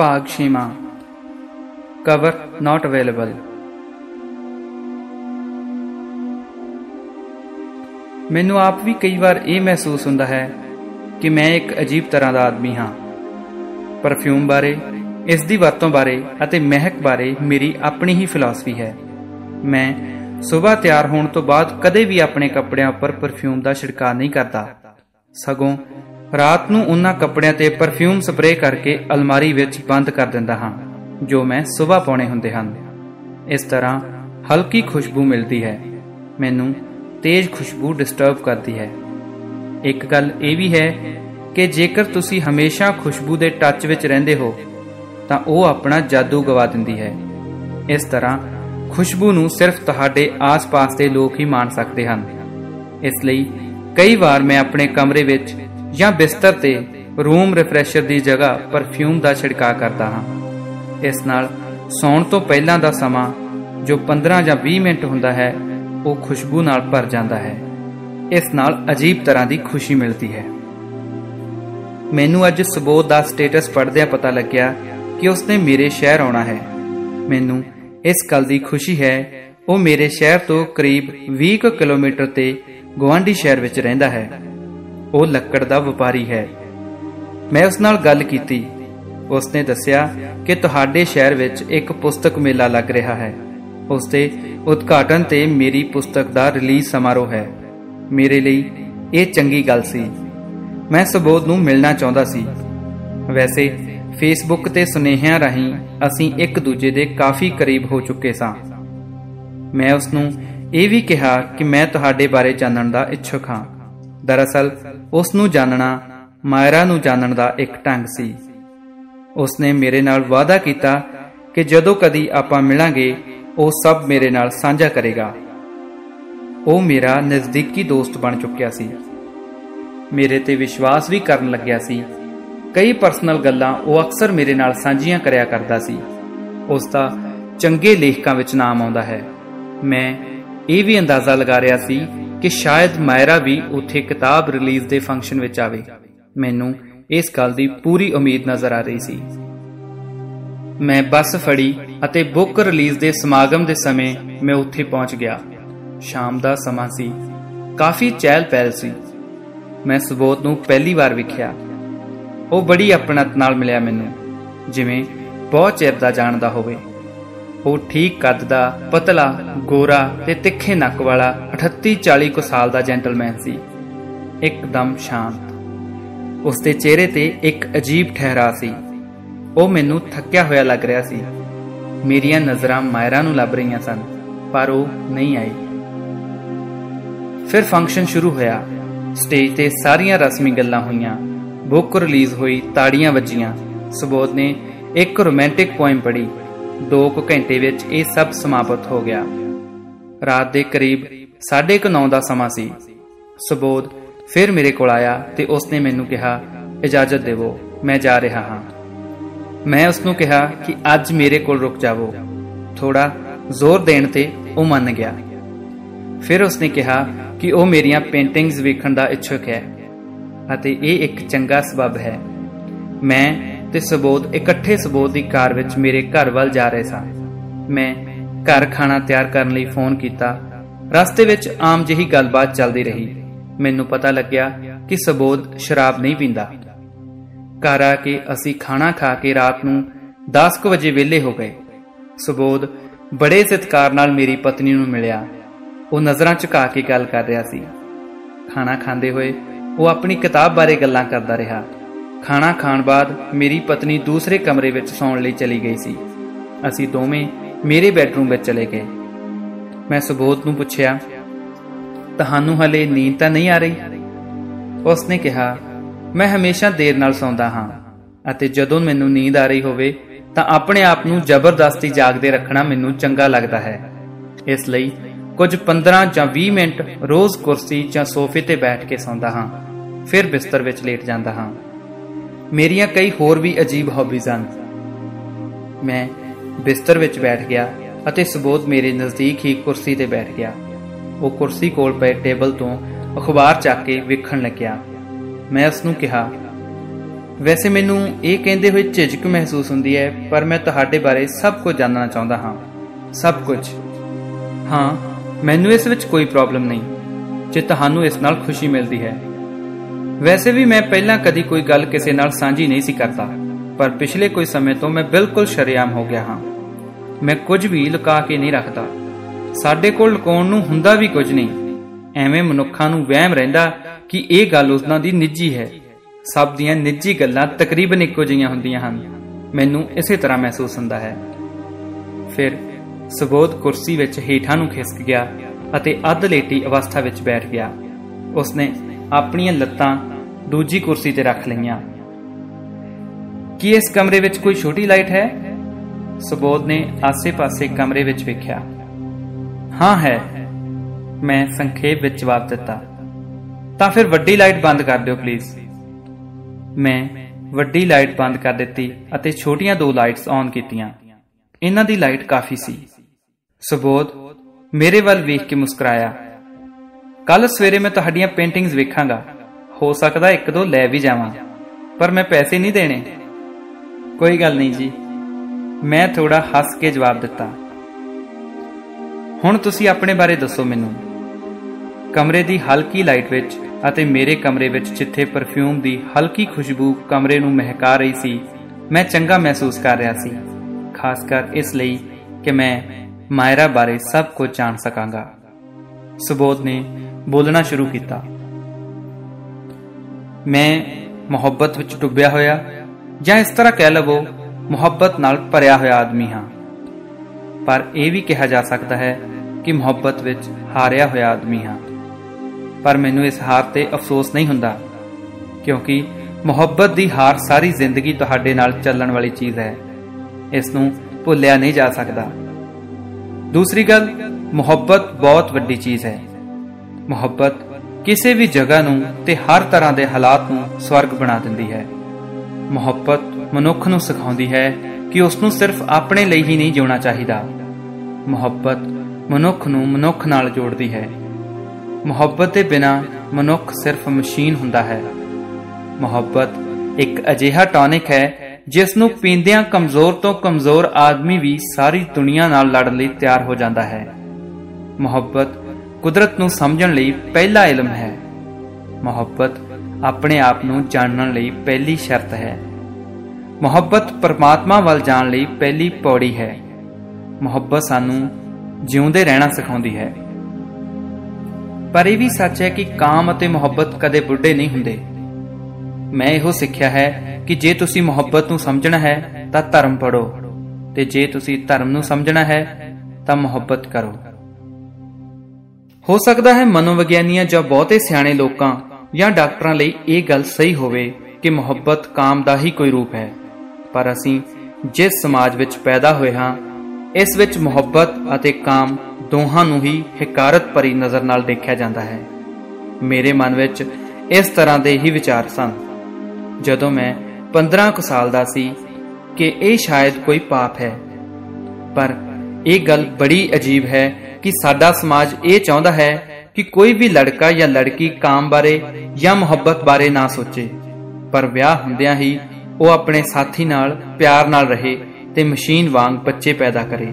ਭਾਗ ਛੇਵਾਂ। ਕਵਰ ਨਾਟ ਅਵੇਲੇਬਲ ਮੈਨੂੰ ਆਪ ਵੀ ਕਈ ਵਾਰ ਇਹ ਮਹਿਸੂਸ ਹੁੰਦਾ ਹੈ ਕਿ ਮੈਂ ਇੱਕ ਅਜੀਬ ਤਰ੍ਹਾਂ ਦਾ ਆਦਮੀ ਹਾਂ। ਪਰਫਿਊਮ ਬਾਰੇ, ਇਸ ਦੀ ਵਰਤੋਂ ਬਾਰੇ ਅਤੇ ਮਹਿਕ ਬਾਰੇ ਮੇਰੀ ਆਪਣੀ ਹੀ ਫਿਲਾਸਫੀ ਹੈ। ਮੈਂ ਸਵੇਰ ਤਿਆਰ ਹੋਣ ਤੋਂ ਬਾਅਦ ਕਦੇ ਵੀ ਆਪਣੇ ਕੱਪੜਿਆਂ ਉੱਪਰ ਪਰਫਿਊਮ ਦਾ ਛਿੜਕਾਅ ਨਹੀਂ ਕਰਦਾ। ਸਗੋਂ ਰਾਤ ਨੂੰ ਉਹਨਾਂ ਕੱਪੜਿਆਂ ਤੇ ਪਰਫਿਊਮ ਸਪਰੇਅ ਕਰਕੇ ਅਲਮਾਰੀ ਵਿੱਚ ਬੰਦ ਕਰ ਦਿੰਦਾ ਹਾਂ, ਜੋ ਮੈਂ ਸਵੇਰ ਪਾਉਣੇ ਹੁੰਦੇ ਹਨ। ਇਸ ਤਰ੍ਹਾਂ ਹਲਕੀ ਖੁਸ਼ਬੂ ਮਿਲਦੀ ਹੈ। ਮੈਨੂੰ ਤੇਜ਼ ਖੁਸ਼ਬੂ ਡਿਸਟਰਬ ਕਰਦੀ ਹੈ। ਇੱਕ ਗੱਲ ਇਹ ਵੀ ਹੈ ਕਿ ਜੇਕਰ ਤੁਸੀਂ ਹਮੇਸ਼ਾ ਖੁਸ਼ਬੂ ਦੇ ਟੱਚ ਵਿੱਚ ਰਹਿੰਦੇ ਹੋ, ਤਾਂ ਉਹ ਆਪਣਾ ਜਾਦੂ ਗਵਾ ਦਿੰਦੀ ਹੈ। ਇਸ ਤਰ੍ਹਾਂ ਖੁਸ਼ਬੂ ਨੂੰ ਸਿਰਫ ਤੁਹਾਡੇ ਆਸ-ਪਾਸ ਦੇ ਲੋਕ ਹੀ ਮਾਣ ਸਕਦੇ ਹਨ। ਇਸ ਲਈ ਕਈ ਵਾਰ ਮੈਂ ਆਪਣੇ ਕਮਰੇ ਵਿੱਚ ਜਾਂ ਬਿਸਤਰ ਤੇ ਰੂਮ ਰਿਫਰੈਸ਼ਰ ਦੀ ਜਗ੍ਹਾ ਪਰਫਿਊਮ ਦਾ ਛਿੜਕਾਅ ਕਰਦਾ ਹਾਂ। ਇਸ ਨਾਲ ਸੌਣ ਤੋਂ ਪਹਿਲਾਂ ਦਾ ਸਮਾਂ, ਜੋ 15 ਜਾਂ 20 ਮਿੰਟ ਹੁੰਦਾ ਹੈ, ਉਹ ਖੁਸ਼ਬੂ ਨਾਲ ਭਰ ਜਾਂਦਾ ਹੈ। ਇਸ ਨਾਲ ਅਜੀਬ ਤਰ੍ਹਾਂ ਦੀ ਖੁਸ਼ੀ ਮਿਲਦੀ ਹੈ। ਮੈਨੂੰ ਅੱਜ ਸਬੋਧ ਦਾ ਸਟੇਟਸ ਪੜ੍ਹਦਿਆਂ ਪਤਾ ਲੱਗਿਆ ਕਿ ਉਸਨੇ ਮੇਰੇ ਸ਼ਹਿਰ ਆਉਣਾ ਹੈ। ਮੈਨੂੰ ਇਸ ਗੱਲ ਦੀ ਖੁਸ਼ੀ ਹੈ, ਉਹ ਮੇਰੇ ਸ਼ਹਿਰ ਤੋਂ ਕਰੀਬ 20 ਕੁ ਕਿਲੋਮੀਟਰ ਤੇ ਗਵਾਂਢੀ ਸ਼ਹਿਰ ਵਿੱਚ ਰਹਿੰਦਾ ਹੈ। ਉਹ ਲੱਕੜ ਦਾ ਵਪਾਰੀ ਹੈ। ਮੈਂ ਉਸ ਨਾਲ ਗੱਲ ਕੀਤੀ। ਉਸਨੇ ਦੱਸਿਆ ਕਿ ਤੁਹਾਡੇ ਸ਼ਹਿਰ ਵਿੱਚ ਇੱਕ ਪੁਸਤਕ ਮੇਲਾ ਲੱਗ ਰਿਹਾ ਹੈ। ਉਸ ਦੇ ਉਦਘਾਟਨ ਤੇ ਮੇਰੀ ਪੁਸਤਕ ਦਾ ਰਿਲੀਜ਼ ਸਮਾਰੋਹ ਹੈ। ਮੇਰੇ ਲਈ ਇਹ ਚੰਗੀ ਗੱਲ ਸੀ। ਮੈਂ ਸਬੋਧ ਨੂੰ ਮਿਲਣਾ ਚਾਹੁੰਦਾ ਸੀ। ਵੈਸੇ ਫੇਸਬੁੱਕ ਤੇ ਸੁਨੇਹਿਆਂ ਰਾਹੀਂ ਅਸੀਂ ਇੱਕ ਦੂਜੇ ਦੇ ਕਾਫੀ ਕਰੀਬ ਹੋ ਚੁੱਕੇ ਸਾਂ। ਮੈਂ ਉਸ ਨੂੰ ਇਹ ਵੀ ਕਿਹਾ ਕਿ ਮੈਂ ਤੁਹਾਡੇ ਬਾਰੇ ਜਾਣਨ ਦਾ ਇੱਛੁਕ ਹਾਂ। ਦਰਅਸਲ ਉਸ ਨੂੰ ਜਾਣਨਾ ਮਾਇਰਾ ਨੂੰ ਜਾਣਨ ਦਾ ਇੱਕ ਢੰਗ ਸੀ। ਉਸਨੇ ਮੇਰੇ ਨਾਲ ਵਾਅਦਾ ਕੀਤਾ ਕਿ ਜਦੋਂ ਕਦੀ ਆਪਾਂ ਮਿਲਾਂਗੇ, ਉਹ ਸਭ ਮੇਰੇ ਨਾਲ ਸਾਂਝਾ ਕਰੇਗਾ। ਉਹ ਮੇਰਾ ਨਜ਼ਦੀਕੀ ਦੋਸਤ ਬਣ ਚੁੱਕਿਆ ਸੀ। ਮੇਰੇ ਤੇ ਵਿਸ਼ਵਾਸ ਵੀ ਕਰਨ ਲੱਗਿਆ ਸੀ। ਕਈ ਪਰਸਨਲ ਗੱਲਾਂ ਉਹ ਅਕਸਰ ਮੇਰੇ ਨਾਲ ਸਾਂਝੀਆਂ ਕਰਿਆ ਕਰਦਾ ਸੀ। ਉਸ ਦਾ ਚੰਗੇ ਲੇਖਕਾਂ ਵਿੱਚ ਨਾਮ ਆਉਂਦਾ ਹੈ। ਮੈਂ ਇਹ ਵੀ ਅੰਦਾਜ਼ਾ ਲਗਾ ਰਿਹਾ ਸੀ ਕਿ ਸ਼ਾਇਦ ਮਾਇਰਾ ਵੀ ਉੱਥੇ ਕਿਤਾਬ ਰਿਲੀਜ਼ ਦੇ ਫੰਕਸ਼ਨ ਵਿੱਚ ਆਵੇ। ਮੈਨੂੰ ਇਸ ਗੱਲ ਦੀ ਪੂਰੀ ਉਮੀਦ ਨਜ਼ਰ ਆ ਰਹੀ ਸੀ। ਮੈਂ ਬੱਸ ਫੜੀ ਅਤੇ ਬੁੱਕ ਰਿਲੀਜ਼ ਦੇ ਸਮਾਗਮ ਦੇ ਸਮੇਂ ਮੈਂ ਉੱਥੇ ਪਹੁੰਚ ਗਿਆ। ਸ਼ਾਮ ਦਾ ਸਮਾਂ ਸੀ। ਕਾਫੀ ਚਹਿਲ ਪਹਿਲ ਸੀ। ਮੈਂ ਸੁਬੋਧ ਨੂੰ ਪਹਿਲੀ ਵਾਰ ਵੇਖਿਆ। ਉਹ ਬੜੀ ਆਪਣਤ ਨਾਲ ਮਿਲਿਆ ਮੈਨੂੰ, ਜਿਵੇਂ ਬਹੁਤ ਚਿਰ ਦਾ ਜਾਣਦਾ ਹੋਵੇ। ਉਹ ਠੀਕ ਕੱਦ ਦਾ, ਪਤਲਾ, ਗੋਰਾ ਤੇ ਤਿੱਖੇ ਨੱਕ ਵਾਲਾ 38 40 ਕੁ ਸਾਲ ਦਾ ਜੈਂਟਲਮੈਨ ਸੀ। ਇੱਕਦਮ ਸ਼ਾਂਤ। ਉਸ ਦੇ ਚਿਹਰੇ ਤੇ ਇੱਕ ਅਜੀਬ ਠਹਿਰਾ ਸੀ। ਉਹ ਮੈਨੂੰ ਥੱਕਿਆ ਹੋਇਆ ਲੱਗ ਰਿਹਾ ਸੀ। ਮੇਰੀਆਂ ਨਜ਼ਰਾਂ ਮਾਇਰਾ ਨੂੰ ਲੱਭ ਰਹੀਆਂ ਸਨ, ਪਰ ਉਹ ਨਹੀਂ ਆਈ। ਫਿਰ ਫੰਕਸ਼ਨ ਸ਼ੁਰੂ ਹੋਇਆ। ਸਟੇਜ ਤੇ ਸਾਰੀਆਂ ਰਸਮੀ ਗੱਲਾਂ ਹੋਈਆਂ। ਬੁੱਕ ਰਿਲੀਜ਼ ਹੋਈ, ਤਾੜੀਆਂ ਵੱਜੀਆਂ। ਸੁਬੋਧ ਨੇ ਇੱਕ ਰੋਮਾਂਟਿਕ ਪੋਇਮ ਪੜ੍ਹੀ। 2 ਕੁ ਘੰਟੇ ਵਿੱਚ ਇਹ ਸਭ ਸਮਾਪਤ ਹੋ ਗਿਆ। ਰਾਤ ਦੇ ਕਰੀਬ 9:30 ਦਾ ਸਮਾਂ ਸੀ। ਸੁਬੋਧ ਫਿਰ ਮੇਰੇ ਕੋਲ ਆਇਆ ਤੇ ਉਸਨੇ ਮੈਨੂੰ ਕਿਹਾ, ਇਜਾਜ਼ਤ ਦੇਵੋ, ਮੈਂ ਜਾ ਰਿਹਾ ਹਾਂ। ਮੈਂ ਉਸ ਨੂੰ ਕਿਹਾ ਕਿ ਅੱਜ ਮੇਰੇ ਕੋਲ ਰੁਕ ਜਾਵੋ। ਥੋੜਾ ਜ਼ੋਰ ਦੇਣ ਤੇ ਉਹ ਮੰਨ ਗਿਆ। ਫਿਰ ਉਸਨੇ ਕਿਹਾ ਕਿ ਉਹ ਮੇਰੀਆਂ ਪੇਂਟਿੰਗਸ ਵੇਖਣ ਦਾ ਇੱਛੁਕ ਹੈ ਅਤੇ ਇਹ ਇੱਕ ਚੰਗਾ ਸਬਬ ਹੈ। ਮੈਂ ਤੇ ਸਬੋਧ ਇਕੱਠੇ ਸਬੋਧ ਦੀ ਕਾਰ ਵਿੱਚ ਮੇਰੇ ਘਰ ਵੱਲ ਜਾ ਰਹੇ ਸਨ ਮੈਂ ਘਰ ਖਾਣਾ ਤਿਆਰ ਕਰਨ ਲਈ ਫੋਨ ਕੀਤਾ। ਰਸਤੇ ਵਿੱਚ ਆਮ ਜਿਹੀ ਗੱਲਬਾਤ ਚੱਲਦੀ ਰਹੀ। ਮੈਨੂੰ ਪਤਾ ਲੱਗਿਆ ਕਿ ਸਬੋਧ ਸ਼ਰਾਬ ਨਹੀਂ ਪੀਂਦਾ। ਘਰ ਆ ਕੇ ਅਸੀਂ ਖਾਣਾ ਖਾ ਕੇ ਰਾਤ ਨੂੰ 10:00 ਵਜੇ ਵਿਹਲੇ ਹੋ ਗਏ। ਸਬੋਧ ਬੜੇ ਸਤਿਕਾਰ ਨਾਲ ਮੇਰੀ ਪਤਨੀ ਨੂੰ ਮਿਲਿਆ। ਉਹ ਨਜ਼ਰਾਂ ਝੁਕਾ ਕੇ ਗੱਲ ਕਰ ਰਿਹਾ ਸੀ। ਖਾਣਾ ਖਾਂਦੇ ਹੋਏ ਉਹ ਆਪਣੀ ਕਿਤਾਬ ਬਾਰੇ ਗੱਲਾਂ ਕਰਦਾ ਰਿਹਾ। ਖਾਣਾ ਖਾਣ ਬਾਅਦ ਮੇਰੀ ਪਤਨੀ ਦੂਸਰੇ ਕਮਰੇ ਵਿੱਚ ਸੌਣ ਲਈ ਚਲੀ ਗਈ ਸੀ। ਅਸੀਂ ਦੋਵੇਂ ਮੇਰੇ ਬੈੱਡਰੂਮ ਵਿੱਚ ਚਲੇ ਗਏ। ਮੈਂ ਸੁਬੋਧ ਨੂੰ ਪੁੱਛਿਆ, ਤੁਹਾਨੂੰ ਹਲੇ ਨੀਂਦ ਤਾਂ ਨਹੀਂ ਆ ਰਹੀ? ਉਸਨੇ ਕਿਹਾ, ਮੈਂ ਹਮੇਸ਼ਾ ਦੇਰ ਨਾਲ ਸੌਂਦਾ ਹਾਂ ਅਤੇ ਜਦੋਂ ਮੈਨੂੰ ਨੀਂਦ ਆ ਰਹੀ ਹੋਵੇ ਤਾਂ ਆਪਣੇ ਆਪ ਨੂੰ ਜ਼ਬਰਦਸਤੀ ਜਾਗਦੇ ਰੱਖਣਾ ਮੈਨੂੰ ਚੰਗਾ ਲੱਗਦਾ ਹੈ। ਇਸ ਲਈ ਕੁਝ 15 ਜਾਂ 20 ਮਿੰਟ ਰੋਜ਼ ਕੁਰਸੀ ਜਾਂ ਸੋਫੇ ਤੇ ਬੈਠ ਕੇ ਸੌਂਦਾ ਹਾਂ। ਫਿਰ ਬਿਸਤਰ ਵਿੱਚ ਲੇਟ ਜਾਂਦਾ ਹਾਂ। ਮੇਰੀਆਂ ਕਈ ਹੋਰ ਵੀ ਅਜੀਬ ਹੌਬੀਜ਼ ਹਨ। ਮੈਂ ਬਿਸਤਰ ਵਿੱਚ ਬੈਠ ਗਿਆ ਅਤੇ ਸੁਬੋਧ ਮੇਰੇ ਨਜ਼ਦੀਕ ਹੀ ਕੁਰਸੀ ਤੇ ਬੈਠ ਗਿਆ। ਉਹ ਕੁਰਸੀ ਕੋਲ ਪਏ ਟੇਬਲ ਤੋਂ ਅਖਬਾਰ ਚੱਕ ਕੇ ਵੇਖਣ ਲੱਗਿਆ। ਮੈਂ ਉਸ ਨੂੰ ਕਿਹਾ, ਵੈਸੇ ਮੈਨੂੰ ਇਹ ਕਹਿੰਦੇ ਹੋਏ ਝਿਜਕ ਮਹਿਸੂਸ ਹੁੰਦੀ ਹੈ, ਪਰ ਮੈਂ ਤੁਹਾਡੇ ਬਾਰੇ ਸਭ ਕੁਝ ਜਾਣਨਾ ਚਾਹੁੰਦਾ ਹਾਂ। ਸਭ ਕੁਝ। ਹਾਂ, ਮੈਨੂੰ ਇਸ ਵਿੱਚ ਕੋਈ ਪ੍ਰੋਬਲਮ ਨਹੀਂ। ਜੇ ਤੁਹਾਨੂੰ ਇਸ ਨਾਲ ਖੁਸ਼ੀ ਮਿਲਦੀ ਹੈ ਵੈਸੇ ਵੀ ਮੈਂ ਪਹਿਲਾਂ ਕਦੀ ਕੋਈ ਗੱਲ ਕਿਸੇ ਨਾਲ ਸਾਂਝੀ ਨਹੀਂ ਸੀ ਕਰਦਾ, ਪਰ ਪਿਛਲੇ ਕੋਈ ਸਮੇਂ ਤੋਂ ਮੈਂ ਬਿਲਕੁਲ ਸ਼ਰੇਆਮ ਹੋ ਗਿਆ ਹਾਂ। ਮੈਂ ਕੁਝ ਵੀ ਲੁਕਾ ਕੇ ਨਹੀਂ ਰੱਖਦਾ। ਸਾਡੇ ਕੋਲ ਲੁਕਾਉਣ ਨੂੰ ਹੁੰਦਾ ਵੀ ਕੁਝ ਨਹੀਂ। ਐਵੇਂ ਮਨੁੱਖਾਂ ਨੂੰ ਵਹਿਮ ਰਹਿੰਦਾ ਕਿ ਇਹ ਗੱਲ ਉਸਨਾਂ ਦੀ ਨਿੱਜੀ ਹੈ। ਸਭ ਦੀਆਂ ਨਿੱਜੀ ਗੱਲਾਂ ਤਕਰੀਬਨ ਇੱਕੋ ਜਿਹੀਆਂ ਹੁੰਦੀਆਂ ਹਨ। ਮੈਨੂੰ ਇਸੇ ਤਰ੍ਹਾਂ ਮਹਿਸੂਸ ਹੁੰਦਾ ਹੈ। ਫਿਰ ਸੁਬੋਧ ਕੁਰਸੀ ਵਿੱਚ ਹੇਠਾਂ ਨੂੰ ਖਿਸਕ ਗਿਆ ਅਤੇ ਅੱਧ ਲੇਟੀ ਅਵਸਥਾ ਵਿੱਚ ਬੈਠ ਗਿਆ। ਉਸਨੇ ਆਪਣੀਆਂ ਲੱਤਾਂ ਦੂਜੀ ਕੁਰਸੀ ਤੇ ਰੱਖ ਲਈਆਂ। ਕੀ ਇਸ ਕਮਰੇ ਵਿੱਚ ਕੋਈ ਛੋਟੀ ਲਾਈਟ ਹੈ? ਸੁਬੋਧ ਨੇ ਆਸੇ-ਪਾਸੇ ਕਮਰੇ ਵਿੱਚ ਵੇਖਿਆ। ਹਾਂ ਹੈ। ਮੈਂ ਸੰਖੇਪ ਵਿੱਚ ਜਵਾਬ ਦਿੱਤਾ। ਤਾਂ ਫਿਰ ਵੱਡੀ ਲਾਈਟ ਬੰਦ ਕਰ ਦਿਓ ਪਲੀਜ਼ ਮੈਂ ਵੱਡੀ ਲਾਈਟ ਬੰਦ ਕਰ ਦਿੱਤੀ ਅਤੇ ਛੋਟੀਆਂ ਦੋ ਲਾਈਟਸ ਔਨ ਕੀਤੀਆਂ। ਇਹਨਾਂ ਦੀ ਲਾਈਟ ਕਾਫੀ ਸੀ। ਸੁਬੋਧ ਮੇਰੇ ਵੱਲ ਵੇਖ ਕੇ ਮੁਸਕਰਾਇਆ। ਕੱਲ ਸਵੇਰੇ ਮੈਂ ਤੁਹਾਡੀਆਂ ਪੇਂਟਿੰਗਸ ਵੇਖਾਂਗਾ। ਹੋ ਸਕਦਾ ਇੱਕ ਦੋ ਲੈ ਵੀ ਜਾਵਾਂ। ਪਰ ਮੈਂ ਪੈਸੇ ਨਹੀਂ ਦੇਣੇ। ਕੋਈ ਗੱਲ ਨਹੀਂ ਜੀ। ਮੈਂ ਥੋੜਾ ਹੱਸ ਕੇ ਜਵਾਬ ਦਿੱਤਾ। ਹੁਣ ਤੁਸੀਂ ਆਪਣੇ ਬਾਰੇ ਦੱਸੋ ਮੈਨੂੰ। ਕਮਰੇ ਦੀ ਹਲਕੀ ਲਾਈਟ ਵਿੱਚ ਅਤੇ ਮੇਰੇ ਕਮਰੇ ਵਿੱਚ ਜਿੱਥੇ ਪਰਫਿਊਮ ਦੀ ਹਲਕੀ ਖੁਸ਼ਬੂ ਕਮਰੇ ਨੂੰ ਮਹਿਕਾ ਰਹੀ ਸੀ, ਮੈਂ ਚੰਗਾ ਮਹਿਸੂਸ ਕਰ ਰਿਹਾ ਸੀ। ਖਾਸ ਕਰ ਇਸ ਲਈ ਕਿ ਮੈਂ ਮਾਇਰਾ ਬਾਰੇ ਸਭ ਕੁਝ ਜਾਣ ਸਕਾਂਗਾ। ਸੁਬੋਧ ਨੇ ਬੋਲਣਾ ਸ਼ੁਰੂ ਕੀਤਾ। ਮੈਂ ਮੁਹੱਬਤ ਵਿੱਚ ਡੁੱਬਿਆ ਹੋਇਆ ਜਾਂ ਇਸ ਤਰ੍ਹਾਂ ਕਹਿ ਲਵੋ, ਮੁਹੱਬਤ ਨਾਲ ਭਰਿਆ ਹੋਇਆ ਆਦਮੀ ਹਾਂ। ਪਰ ਇਹ ਵੀ ਕਿਹਾ ਜਾ ਸਕਦਾ ਹੈ ਕਿ ਮੁਹੱਬਤ ਵਿੱਚ ਹਾਰਿਆ ਹੋਇਆ ਆਦਮੀ ਹਾਂ। ਪਰ ਮੈਨੂੰ ਇਸ ਹਾਰ ਤੇ ਅਫਸੋਸ ਨਹੀਂ ਹੁੰਦਾ, ਕਿਉਂਕਿ ਮੁਹੱਬਤ ਦੀ ਹਾਰ ਸਾਰੀ ਜ਼ਿੰਦਗੀ ਤੁਹਾਡੇ ਨਾਲ ਚੱਲਣ ਵਾਲੀ ਚੀਜ਼ ਹੈ। ਇਸ ਨੂੰ ਭੁੱਲਿਆ ਨਹੀਂ ਜਾ ਸਕਦਾ। ਦੂਸਰੀ ਗੱਲ, ਮੁਹੱਬਤ ਬਹੁਤ ਵੱਡੀ ਚੀਜ਼ ਹੈ। ਮੁਹੱਬਤ ਕਿਸੇ ਵੀ ਜਗ੍ਹਾ ਨੂੰ ਤੇ ਹਰ ਤਰ੍ਹਾਂ ਦੇ ਹਾਲਾਤ ਨੂੰ ਸਵਰਗ ਬਣਾ ਦਿੰਦੀ ਹੈ। ਮੁਹੱਬਤ ਮਨੁੱਖ ਨੂੰ ਸਿਖਾਉਂਦੀ ਹੈ ਕਿ ਉਸ ਨੂੰ ਸਿਰਫ ਆਪਣੇ ਲਈ ਹੀ ਨਹੀਂ ਜਿਉਣਾ ਚਾਹੀਦਾ। ਮੁਹੱਬਤ ਮਨੁੱਖ ਨੂੰ ਮਨੁੱਖ ਨਾਲ ਜੋੜਦੀ ਹੈ। ਮੁਹੱਬਤ ਦੇ ਬਿਨਾ ਮਨੁੱਖ ਸਿਰਫ ਮਸ਼ੀਨ ਹੁੰਦਾ ਹੈ। ਮੁਹੱਬਤ ਇੱਕ ਅਜਿਹਾ ਟੌਨਿਕ ਹੈ ਜਿਸ ਨੂੰ ਪੀਂਦਿਆਂ ਕਮਜ਼ੋਰ ਤੋਂ ਕਮਜ਼ੋਰ ਆਦਮੀ ਵੀ ਸਾਰੀ ਦੁਨੀਆ ਨਾਲ ਲੜਨ ਲਈ ਤਿਆਰ ਹੋ ਜਾਂਦਾ ਹੈ। ਮੁਹੱਬਤ ਕੁਦਰਤ ਨੂੰ ਸਮਝਣ ਲਈ ਪਹਿਲਾ ਇਲਮ ਹੈ। ਮੁਹੱਬਤ ਆਪਣੇ ਆਪ ਨੂੰ ਜਾਣਨ ਲਈ ਪਹਿਲੀ ਸ਼ਰਤ ਹੈ। ਮੁਹੱਬਤ ਪਰਮਾਤਮਾ ਵੱਲ ਜਾਣ ਲਈ ਪਹਿਲੀ ਪੌੜੀ ਹੈ। ਮੁਹੱਬਤ ਸਾਨੂੰ ਜਿਉਂਦੇ ਰਹਿਣਾ ਸਿਖਾਉਂਦੀ ਹੈ। ਪਰ ਇਹ ਵੀ ਸੱਚ ਹੈ ਕਿ ਕਾਮ ਅਤੇ ਮੁਹੱਬਤ ਕਦੇ ਬੁੱਢੇ ਨਹੀਂ ਹੁੰਦੇ। ਮੈਂ ਇਹੋ ਸਿੱਖਿਆ ਹੈ ਕਿ ਜੇ ਤੁਸੀਂ ਮੁਹੱਬਤ ਨੂੰ ਸਮਝਣਾ ਹੈ, ਤਾਂ ਧਰਮ ਪੜੋ ਤੇ ਜੇ ਤੁਸੀਂ ਧਰਮ ਨੂੰ ਸਮਝਣਾ ਹੈ, ਤਾਂ ਮੁਹੱਬਤ ਕਰੋ। ਹੋ ਸਕਦਾ ਹੈ ਮਨੋਵਿਗਿਆਨੀਆਂ ਜਾਂ ਬਹੁਤੇ ਸਿਆਣੇ ਲੋਕਾਂ ਜਾਂ ਡਾਕਟਰਾਂ ਲਈ ਇਹ ਗੱਲ ਸਹੀ ਹੋਵੇ ਕਿ ਮੁਹੱਬਤ ਕਾਮ ਦਾ ਹੀ ਕੋਈ ਰੂਪ ਹੈ। ਪਰ ਅਸੀਂ ਜਿਸ ਸਮਾਜ ਵਿੱਚ ਪੈਦਾ ਹੋਏ ਹਾਂ, ਇਸ ਵਿੱਚ ਮੁਹੱਬਤ ਅਤੇ ਕਾਮ ਦੋਹਾਂ ਨੂੰ ਹੀ ਹਕਾਰਤ ਭਰੀ ਨਜ਼ਰ ਨਾਲ ਦੇਖਿਆ ਜਾਂਦਾ ਹੈ। ਮੇਰੇ ਮਨ ਵਿੱਚ ਇਸ ਤਰ੍ਹਾਂ ਦੇ ਹੀ ਵਿਚਾਰ ਸਨ। ਜਦੋਂ ਮੈਂ 15 ਕੁ ਸਾਲ ਦਾ ਸੀ ਕਿ ਇਹ ਸ਼ਾਇਦ ਕੋਈ ਪਾਪ ਹੈ। ਪਰ ਇਹ ਗੱਲ ਬੜੀ ਅਜੀਬ ਹੈ ਕਿ ਸਾਡਾ ਸਮਾਜ ਇਹ ਚਾਹੁੰਦਾ ਹੈ ਕਿ ਕੋਈ ਵੀ ਲੜਕਾ ਜਾਂ ਲੜਕੀ ਕਾਮ ਬਾਰੇ ਜਾਂ ਮੁਹੱਬਤ ਬਾਰੇ ਨਾ ਸੋਚੇ। ਪਰ ਵਿਆਹ ਹੁੰਦਿਆਂ ਹੀ ਉਹ ਆਪਣੇ ਸਾਥੀ ਨਾਲ, ਪਿਆਰ ਨਾਲ ਰਹੇ ਤੇ ਮਸ਼ੀਨ ਵਾਂਗ ਬੱਚੇ ਪੈਦਾ ਕਰੇ।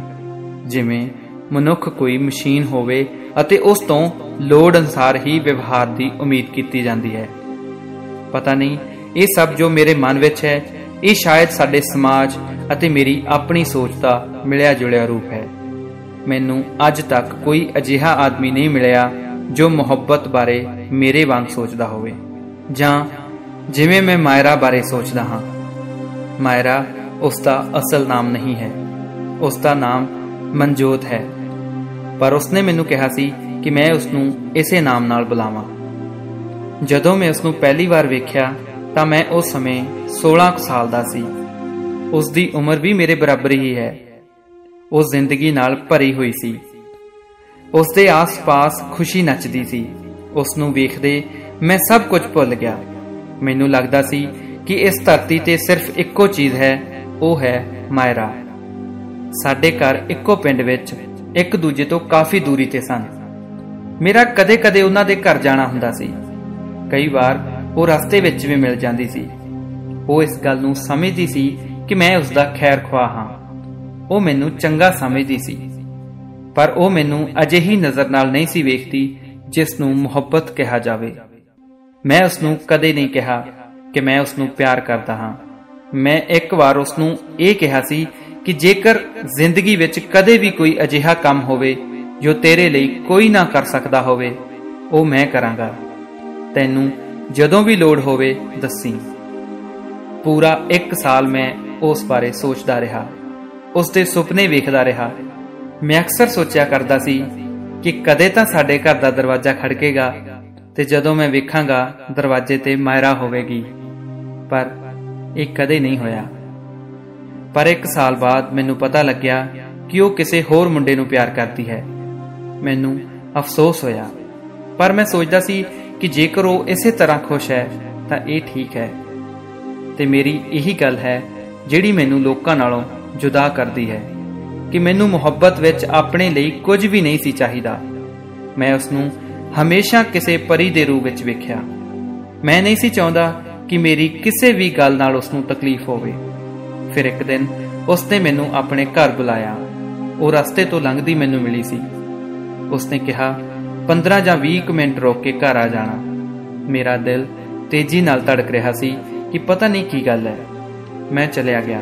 ਜਿਵੇਂ ਮਨੁੱਖ ਕੋਈ ਮਸ਼ੀਨ ਹੋਵੇ ਅਤੇ ਉਸ ਤੋਂ ਲੋੜ ਅਨਸਾਰ ਹੀ ਵਿਵਹਾਰ ਦੀ ਉਮੀਦ ਕੀਤੀ ਜਾਂਦੀ ਹੈ। ਪਤਾ ਨਹੀਂ, ਇਹ ਸਭ ਜੋ ਮੇਰੇ ਮਨ ਵਿੱਚ ਹੈ, ਇਹ ਸ਼ਾਇਦ ਸਾਡੇ ਸਮਾਜ ਅਤੇ ਮੇਰੀ ਆਪਣੀ ਸੋਚ ਦਾ ਮਿਲਿਆ ਜੁਲਿਆ ਰੂਪ ਹੈ। ਮੈਨੂੰ ਅੱਜ ਤੱਕ ਕੋਈ ਅਜਿਹਾ ਆਦਮੀ ਨਹੀਂ ਮਿਲਿਆ ਜੋ ਮੁਹੱਬਤ ਬਾਰੇ ਮੇਰੇ ਵਾਂਗ ਸੋਚਦਾ ਹੋਵੇ। ਜਾਂ ਜਿਵੇਂ ਮੈਂ ਮਾਇਰਾ ਬਾਰੇ ਸੋਚਦਾ ਹਾਂ। ਮਾਇਰਾ, ਉਸ ਦਾ ਅਸਲ ਨਾਮ ਨਹੀਂ ਹੈ। ਉਸ ਦਾ ਨਾਮ ਮਨਜੋਤ ਹੈ। ਪਰ ਉਸਨੇ ਮੈਨੂੰ ਕਿਹਾ ਸੀ ਕਿ ਮੈਂ ਉਸ ਨੂੰ ਇਸੇ ਨਾਮ ਨਾਲ ਬੁਲਾਵਾਂ। ਜਦੋਂ ਮੈਂ ਉਸ ਨੂੰ ਪਹਿਲੀ ਵਾਰ ਵੇਖਿਆ, ਤਾਂ ਮੈਂ ਉਸ ਸਮੇਂ 16 ਸਾਲ ਦਾ ਸੀ। ਉਸ ਦੀ ਉਮਰ ਵੀ ਮੇਰੇ ਬਰਾਬਰ ਹੀ ਹੈ। ਉਹ ਜ਼ਿੰਦਗੀ ਨਾਲ ਭਰੀ ਹੋਈ ਸੀ। ਉਸ ਦੇ ਆਸ-ਪਾਸ ਖੁਸ਼ੀ ਨੱਚਦੀ ਸੀ। ਉਸ ਨੂੰ ਵੇਖਦੇ ਮੈਂ ਸਭ ਕੁਝ ਭੁੱਲ ਗਿਆ। ਮੈਨੂੰ ਲੱਗਦਾ ਸੀ ਕਿ ਇਸ ਧਰਤੀ ਤੇ ਸਿਰਫ ਇੱਕੋ ਚੀਜ਼ ਹੈ, ਉਹ ਹੈ ਮਾਇਰਾ। ਸਾਡੇ ਘਰ ਇੱਕੋ ਪਿੰਡ ਵਿੱਚ ਇੱਕ ਦੂਜੇ ਤੋਂ ਕਾਫੀ ਦੂਰੀ ਤੇ ਸਨ। ਮੇਰਾ ਕਦੇ-ਕਦੇ ਉਹਨਾਂ ਦੇ ਘਰ ਜਾਣਾ ਹੁੰਦਾ ਸੀ। ਕਈ ਵਾਰ ਉਹ ਰਸਤੇ ਵਿੱਚ ਵੀ ਮਿਲ ਜਾਂਦੀ ਸੀ। ਉਹ ਇਸ ਗੱਲ ਨੂੰ ਸਮਝਦੀ ਸੀ ਕਿ ਮੈਂ ਉਸ ਦਾ ਖੈਰ ਖੁਆਹ ਹਾਂ। ਉਹ ਮੈਨੂੰ ਚੰਗਾ ਸਮਝਦੀ ਸੀ। ਪਰ ਉਹ ਮੈਨੂੰ ਅਜਿਹੀ ਨਜ਼ਰ ਨਾਲ ਨਹੀਂ ਸੀ ਵੇਖਦੀ ਜਿਸ ਨੂੰ ਮੁਹੱਬਤ ਕਿਹਾ ਜਾਵੇ। ਮੈਂ ਉਸ ਨੂੰ ਕਦੇ ਨਹੀਂ ਕਿਹਾ ਕਿ ਮੈਂ ਉਸ ਨੂੰ ਪਿਆਰ ਕਰਦਾ ਹਾਂ। ਮੈਂ ਇੱਕ ਵਾਰ ਉਸ ਨੂੰ ਇਹ ਕਿਹਾ ਸੀ ਕਿ ਜੇਕਰ ਜ਼ਿੰਦਗੀ ਵਿੱਚ ਕਦੇ ਵੀ ਕੋਈ ਅਜਿਹਾ ਕੰਮ ਹੋਵੇ, ਜੋ ਤੇਰੇ ਲਈ ਕੋਈ ਨਾ ਕਰ ਸਕਦਾ ਹੋਵੇ, ਉਹ ਮੈਂ ਕਰਾਂਗਾ। ਤੈਨੂੰ ਜਦੋਂ ਵੀ ਲੋੜ ਹੋਵੇ, ਦੱਸੀ। ਪੂਰਾ 1 ਸਾਲ ਮੈਂ ਉਸ ਬਾਰੇ ਸੋਚਦਾ ਰਿਹਾ। ਉਸ ਦੇ ਸੁਪਨੇ ਵੇਖਦਾ ਰਿਹਾ। ਮੈਂ ਅਕਸਰ ਸੋਚਿਆ ਕਰਦਾ ਸੀ ਕਿ ਕਦੇ ਤਾਂ ਸਾਡੇ ਘਰ ਦਾ ਦਰਵਾਜ਼ਾ ਖੜਕੇਗਾ ਤੇ ਜਦੋਂ ਮੈਂ ਵੇਖਾਂਗਾ ਦਰਵਾਜ਼ੇ ਤੇ ਮਾਇਰਾ ਹੋਵੇਗੀ। ਪਰ ਇਹ ਕਦੇ ਨਹੀਂ ਹੋਇਆ। ਪਰ 1 ਸਾਲ ਬਾਅਦ ਮੈਨੂੰ ਪਤਾ ਲੱਗਿਆ ਕਿ ਉਹ ਕਿਸੇ ਹੋਰ ਮੁੰਡੇ ਨੂੰ ਪਿਆਰ ਕਰਦੀ ਹੈ। ਮੈਨੂੰ ਅਫਸੋਸ ਹੋਇਆ। ਪਰ ਮੈਂ ਸੋਚਦਾ ਸੀ ਕਿ ਜੇਕਰ ਉਹ ਇਸੇ ਤਰ੍ਹਾਂ ਖੁਸ਼ ਹੈ, ਤਾਂ ਇਹ ਠੀਕ ਹੈ। ਤੇ ਮੇਰੀ ਇਹੀ ਗੱਲ ਹੈ ਜਿਹੜੀ ਮੈਨੂੰ ਲੋਕਾਂ ਨਾਲੋਂ ਜੁਦਾ ਕਰਦੀ ਹੈ ਕਿ ਮੈਨੂੰ ਮੁਹੱਬਤ ਵਿੱਚ ਆਪਣੇ ਲਈ ਕੁਝ ਵੀ ਨਹੀਂ ਸੀ ਚਾਹੀਦਾ। ਮੈਂ ਉਸ ਨੂੰ ਹਮੇਸ਼ਾ ਕਿਸੇ ਪਰੀ ਦੇ ਰੂਪ ਵਿੱਚ ਵੇਖਿਆ। ਮੈਂ ਨਹੀਂ ਸੀ ਚਾਹੁੰਦਾ ਕਿ ਮੇਰੀ ਕਿਸੇ ਵੀ ਗੱਲ ਨਾਲ ਉਸ ਨੂੰ ਤਕਲੀਫ ਹੋਵੇ। ਫਿਰ ਇੱਕ ਦਿਨ ਉਸ ਨੇ ਮੈਨੂੰ ਆਪਣੇ ਘਰ ਬੁਲਾਇਆ। ਉਹ ਰਸਤੇ ਤੋਂ ਲੰਘਦੀ ਮੈਨੂੰ ਮਿਲੀ ਸੀ। ਉਸ ਨੇ ਕਿਹਾ 15 ਜਾਂ 20 ਮਿੰਟ ਰੁਕ ਕੇ ਘਰ ਆ ਜਾਣਾ। ਮੇਰਾ ਦਿਲ ਤੇਜ਼ੀ ਨਾਲ ਧੜਕ ਰਿਹਾ ਸੀ ਕਿ ਪਤਾ ਨਹੀਂ ਕੀ ਗੱਲ ਹੈ। ਮੈਂ ਚਲਿਆ ਗਿਆ।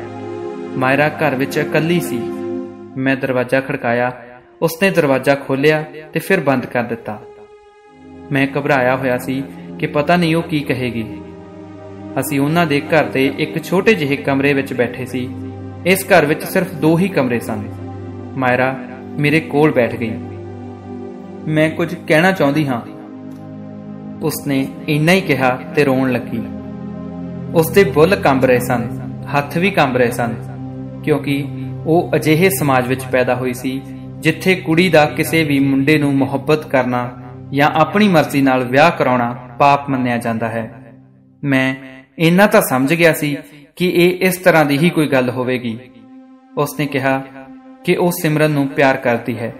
ਮਾਇਰਾ ਘਰ ਵਿੱਚ ਇਕੱਲੀ ਸੀ। ਮੈਂ ਦਰਵਾਜ਼ਾ ਖੜਕਾਇਆ, ਉਸਨੇ ਦਰਵਾਜ਼ਾ ਖੋਲ੍ਹਿਆ ਤੇ ਫਿਰ ਬੰਦ ਕਰ ਦਿੱਤਾ। ਮੈਂ ਘਬਰਾਇਆ ਹੋਇਆ ਸੀ ਕਿ ਪਤਾ ਨਹੀਂ ਉਹ ਕੀ ਕਹੇਗੀ। ਅਸੀਂ ਉਹਨਾਂ ਦੇ ਘਰ ਦੇ ਇੱਕ ਛੋਟੇ ਜਿਹੇ ਕਮਰੇ ਵਿੱਚ ਬੈਠੇ ਸੀ। ਇਸ ਘਰ ਵਿੱਚ ਸਿਰਫ ਦੋ ਹੀ ਕਮਰੇ ਸਨ। ਮਾਇਰਾ ਮੇਰੇ ਕੋਲ ਬੈਠ ਗਈ। ਮੈਂ ਕੁਝ ਕਹਿਣਾ ਚਾਹੁੰਦੀ ਹਾਂ। ਉਸਨੇ ਇੰਨਾ ਹੀ ਕਿਹਾ ਤੇ ਰੋਣ ਲੱਗੀ। ਉਸਦੇ ਬੁੱਲ ਕੰਬ ਰਹੇ ਸਨ, ਹੱਥ ਵੀ ਕੰਬ ਰਹੇ ਸਨ। ਕਿਉਂਕਿ ਉਹ ਅਜਿਹੇ ਸਮਾਜ ਵਿੱਚ ਪੈਦਾ ਹੋਈ ਸੀ, ਜਿੱਥੇ ਕੁੜੀ ਦਾ ਕਿਸੇ ਵੀ ਮੁੰਡੇ ਨੂੰ ਮੁਹੱਬਤ ਕਰਨਾ ਜਾਂ ਆਪਣੀ ਮਰਜ਼ੀ ਨਾਲ ਵਿਆਹ ਕਰਾਉਣਾ ਪਾਪ ਮੰਨਿਆ ਜਾਂਦਾ ਹੈ। ਮੈਂ ਇੰਨਾ ਤਾਂ ਸਮਝ ਗਿਆ ਸੀ ਕਿ ਇਹ ਇਸ ਤਰ੍ਹਾਂ ਦੀ ਹੀ ਕੋਈ ਗੱਲ ਹੋਵੇਗੀ। ਉਸਨੇ ਕਿਹਾ ਕਿ ਉਹ ਸਿਮਰਨ ਨੂੰ ਪਿਆਰ ਕਰਦੀ ਹੈ।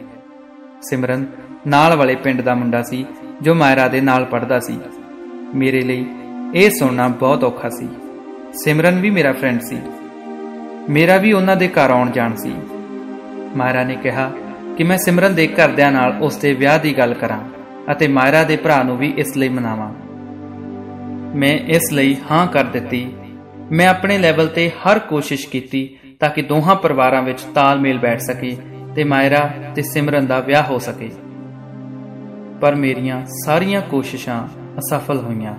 ਸਿਮਰਨ ਨਾਲ ਵਾਲੇ ਪਿੰਡ ਦਾ ਮੁੰਡਾ ਸੀ, ਜੋ ਮਾਇਰਾ ਦੇ ਨਾਲ ਪੜਦਾ ਸੀ। ਮੇਰੇ ਲਈ ਇਹ ਸੁਣਨਾ ਬਹੁਤ ਔਖਾ ਸੀ। ਸਿਮਰਨ ਵੀ ਮੇਰਾ ਫਰੈਂਡ ਸੀ। ਮੇਰਾ ਵੀ ਉਹਨਾਂ ਦੇ ਘਰ ਆਉਣ ਜਾਣ ਸੀ। ਮਾਇਰਾ ਨੇ ਕਿਹਾ ਕਿ ਮੈਂ ਸਿਮਰਨ ਦੇ ਘਰਦਿਆਂ ਨਾਲ ਉਸ ਦੇ ਵਿਆਹ ਦੀ ਗੱਲ ਕਰਾਂ ਅਤੇ ਮਾਇਰਾ ਦੇ ਭਰਾ ਨੂੰ ਵੀ ਇਸ ਲਈ ਮਨਾਵਾਂ। ਮੈਂ ਇਸ ਲਈ ਹਾਂ ਕਰ ਦਿੱਤੀ। ਮੈਂ ਆਪਣੇ ਲੈਵਲ ਤੇ ਹਰ ਕੋਸ਼ਿਸ਼ ਕੀਤੀ ਤਾਂ ਕਿ ਦੋਹਾਂ ਪਰਿਵਾਰਾਂ ਵਿੱਚ ਤਾਲਮੇਲ ਬੈਠ ਸਕੇ ਤੇ ਮਾਇਰਾ ਤੇ ਸਿਮਰਨ ਦਾ ਵਿਆਹ ਹੋ ਸਕੇ। ਪਰ ਮੇਰੀਆਂ ਸਾਰੀਆਂ ਕੋਸ਼ਿਸ਼ਾਂ ਅਸਫਲ ਹੋਈਆਂ।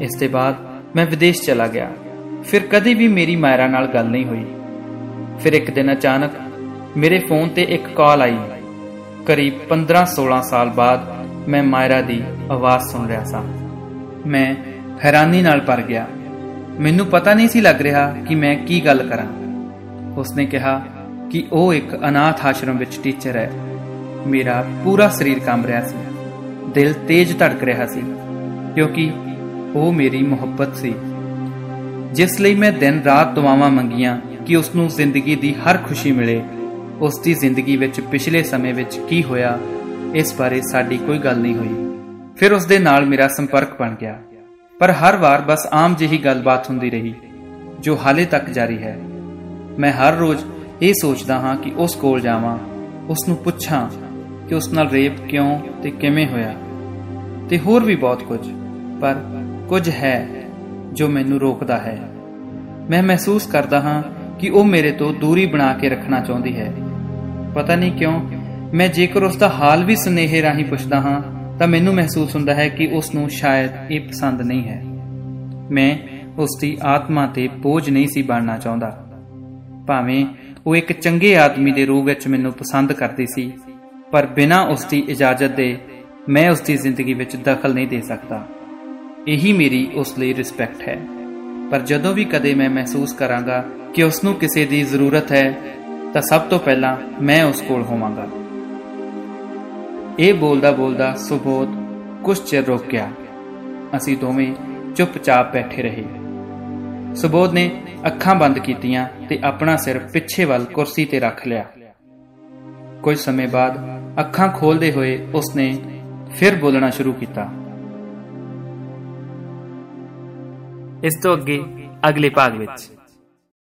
ਇਸ ਦੇ ਬਾਅਦ ਮੈਂ ਵਿਦੇਸ਼ ਚਲਾ ਗਿਆ। ਫਿਰ ਕਦੇ ਵੀ ਮੇਰੀ ਮਾਇਰਾ ਨਾਲ ਗੱਲ ਨਹੀਂ ਹੋਈ। ਫਿਰ ਇੱਕ ਦਿਨ ਅਚਾਨਕ ਮੇਰੇ ਫੋਨ ਤੇ ਇੱਕ ਕਾਲ ਆਈ। ਕਰੀਬ 15-16 ਸਾਲ ਬਾਅਦ ਮੈਂ ਮਾਇਰਾ ਦੀ ਆਵਾਜ਼ ਸੁਣ ਰਿਹਾ ਸਾਂ। ਮੈਂ ਹੈਰਾਨੀ ਨਾਲ ਭਰ ਗਿਆ। ਮੈਨੂੰ ਪਤਾ ਨਹੀਂ ਸੀ ਲੱਗ ਰਿਹਾ ਕਿ ਮੈਂ ਕੀ ਗੱਲ ਕਰਾਂ। ਉਸਨੇ ਕਿਹਾ ਕਿ ਉਹ ਇੱਕ ਅਨਾਥ ਆਸ਼ਰਮ ਵਿੱਚ ਟੀਚਰ ਹੈ। ਮੇਰਾ ਪੂਰਾ ਸਰੀਰ ਕੰਬ ਰਿਹਾ ਸੀ। ਦਿਲ ਤੇਜ਼ ਧੜਕ ਰਿਹਾ ਸੀ, ਕਿਉਂਕਿ ਉਹ ਮੇਰੀ ਮੁਹੱਬਤ ਸੀ। ਜਿਸ ਲਈ ਮੈਂ ਦਿਨ ਰਾਤ ਦੁਆਵਾਂ ਮੰਗੀਆਂ ਕਿ ਉਸ ਨੂੰ ਜ਼ਿੰਦਗੀ ਦੀ ਹਰ ਖੁਸ਼ੀ ਮਿਲੇ। ਉਸ ਦੀ ਜ਼ਿੰਦਗੀ ਵਿੱਚ ਪਿਛਲੇ ਸਮੇਂ ਵਿੱਚ ਕੀ ਹੋਇਆ, ਇਸ ਬਾਰੇ ਸਾਡੀ ਕੋਈ ਗੱਲ ਨਹੀਂ ਹੋਈ। ਫਿਰ ਉਸ ਦੇ ਨਾਲ ਮੇਰਾ ਸੰਪਰਕ ਬਣ ਗਿਆ। ਪਰ ਹਰ ਵਾਰ ਬਸ ਆਮ ਜਿਹੀ ਗੱਲਬਾਤ ਹੁੰਦੀ ਰਹੀ, ਜੋ ਹਾਲੇ ਤੱਕ ਜਾਰੀ ਹੈ। ਮੈਂ ਹਰ ਰੋਜ਼ ਇਹ ਸੋਚਦਾ ਹਾਂ ਕਿ ਉਸ ਕੋਲ ਜਾਵਾਂ ਉਸ ਨੂੰ ਪੁੱਛਾਂ ਕਿ ਉਸ ਨਾਲ ਰੇਪ ਕਿਉਂ ਤੇ ਕਿਵੇਂ ਹੋਇਆ। ਤੇ ਹੋਰ ਵੀ ਬਹੁਤ ਕੁਝ, ਪਰ ਕੁਝ ਹੈ ਜੋ ਮੈਨੂੰ ਰੋਕਦਾ ਹੈ। ਮੈਂ ਮਹਿਸੂਸ ਕਰਦਾ ਹਾਂ ਕਿ ਉਹ ਮੇਰੇ ਤੋਂ ਦੂਰੀ ਬਣਾ ਕੇ ਰੱਖਣਾ ਚਾਹੁੰਦੀ ਹੈ। ਪਤਾ ਨਹੀਂ ਕਿਉਂ, ਮੈਂ ਜੇਕਰ ਉਸ ਦਾ ਹਾਲ ਵੀ ਸੁਨੇਹੇ ਰਾਹੀਂ ਪੁੱਛਦਾ ਹਾਂ, ਤਾਂ ਮੈਨੂੰ ਮਹਿਸੂਸ ਹੁੰਦਾ ਹੈ ਕਿ ਉਸ ਨੂੰ ਸ਼ਾਇਦ ਇਹ ਪਸੰਦ ਨਹੀਂ ਹੈ। ਮੈਂ ਉਸ ਦੀ ਆਤਮਾ ਤੇ ਬੋਝ ਨਹੀਂ ਸੀ ਬਣਨਾ ਚਾਹੁੰਦਾ। ਭਾਵੇਂ ਉਹ ਇੱਕ ਚੰਗੇ ਆਦਮੀ ਦੇ ਰੂਪ ਵਿੱਚ ਮੈਨੂੰ ਪਸੰਦ ਕਰਦੀ ਸੀ, ਪਰ ਬਿਨਾਂ ਉਸ ਦੀ ਇਜਾਜ਼ਤ ਦੇ ਮੈਂ ਉਸ ਦੀ ਜ਼ਿੰਦਗੀ ਵਿੱਚ ਦਖਲ ਨਹੀਂ ਦੇ ਸਕਦਾ। ਇਹੀ ਮੇਰੀ ਉਸ ਲਈ ਰਿਸਪੈਕਟ ਹੈ। ਪਰ ਜਦੋਂ ਵੀ ਕਦੇ ਮੈਂ ਮਹਿਸੂਸ ਕਰਾਂਗਾ ਕਿ ਉਸ ਨੂੰ ਕਿਸੇ ਦੀ ਜ਼ਰੂਰਤ ਹੈ, ਤਾਂ ਸਭ ਤੋਂ ਪਹਿਲਾਂ ਮੈਂ ਉਸ ਕੋਲ ਹੋਵਾਂਗਾ। ਇਹ ਬੋਲਦਾ ਬੋਲਦਾ ਸੁਬੋਧ ਕੁਝ ਚਿਰ ਰੁਕ ਗਿਆ ਅਸੀਂ ਦੋਵੇਂ ਚੁੱਪਚਾਪ ਬੈਠੇ ਰਹੇ। ਸੁਬੋਧ ਨੇ ਅੱਖਾਂ ਬੰਦ ਕੀਤੀਆਂ ਤੇ ਆਪਣਾ ਸਿਰ ਪਿੱਛੇ ਵੱਲ ਕੁਰਸੀ ਤੇ ਰੱਖ ਲਿਆ। ਕੁਝ ਸਮੇਂ ਬਾਅਦ ਅੱਖਾਂ ਖੋਲਦੇ ਹੋਏ ਉਸਨੇ ਫਿਰ ਬੋਲਣਾ ਸ਼ੁਰੂ ਕੀਤਾ। ਇਸ ਤੋਂ ਅੱਗੇ ਅਗਲੇ ਭਾਗ ਵਿੱਚ।